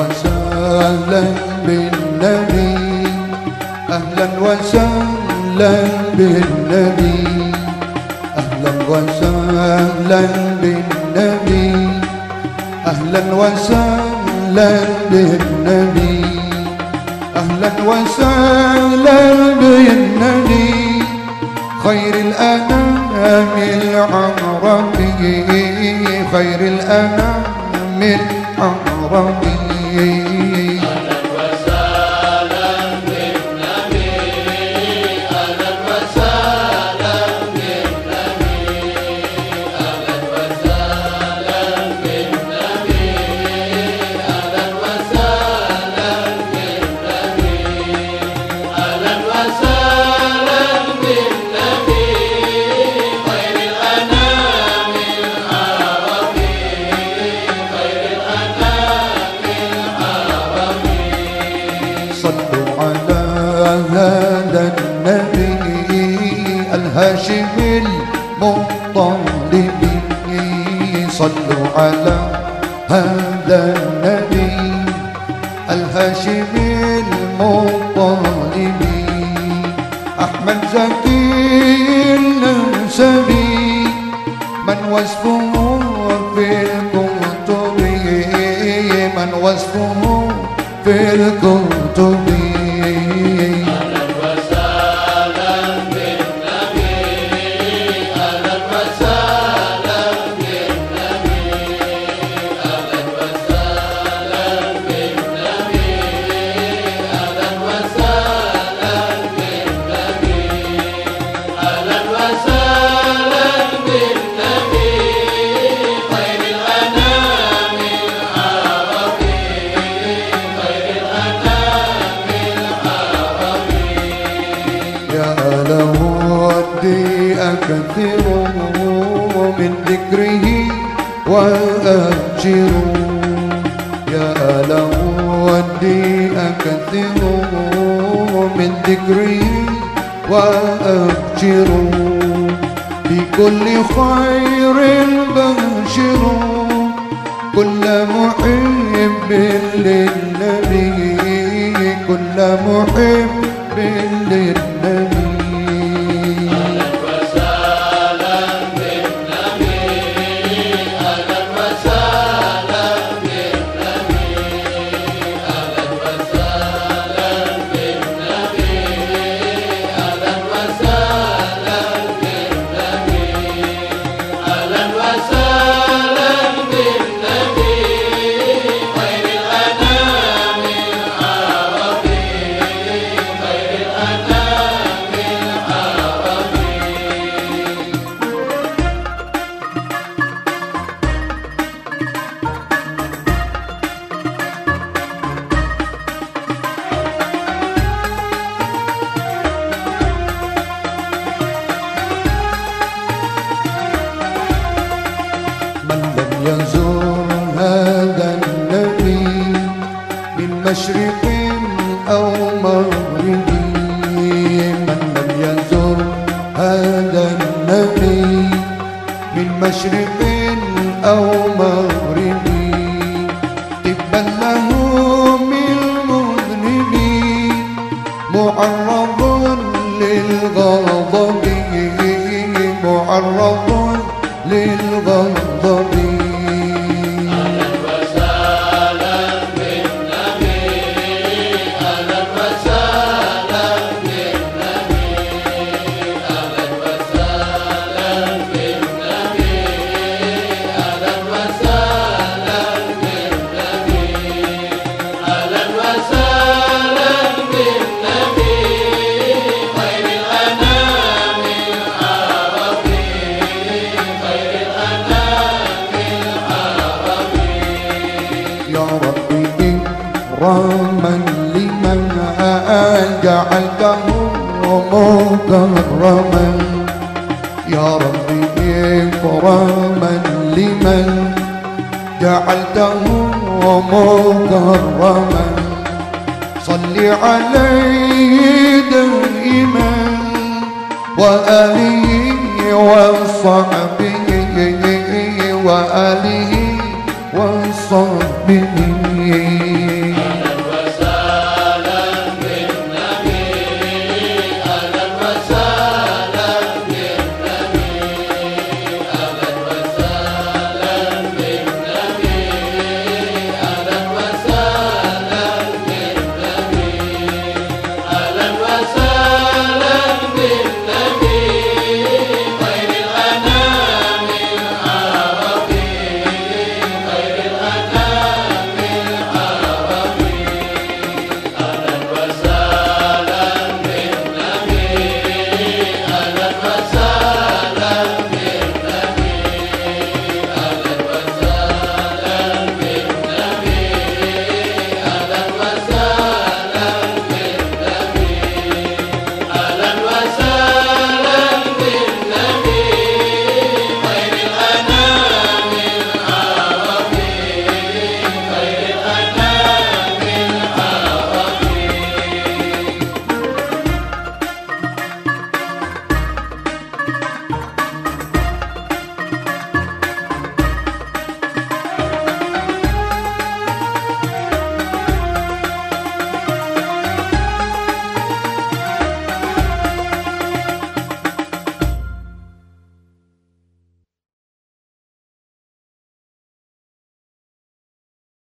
وسهلا بالنبي. أهلا وسهلا بالنبي. أهلا وسهلا بالنبي. أهلا وسهلا بالنبي. أهلا وسهلا بالنبي. خير الأنام العربي. خير الأنام العربي. me. صلوا على هذا النبي الهاشم المطلب صلوا على هذا النبي الهاشم المطلب أحمد زكي النسبي. من وصفه في الكتب من وصفه في أكثر من ذكره وأبشر. يا له ودي أكثر من ذكره وأبشر. بكل خير بشر. كل محب للنبي. كل محب للنبي. لم يزور هذا النبي من مشرق أو مغرب. من لم يزور هذا النبي من مشرق أو مغرب. تبا له من مذنب معرض للغضب معرض للغضب لمن جعلته مكرما يا ربي إكراما لمن جعلته مكرما صل عليه دائما وآله وصحبه وآله وصحبه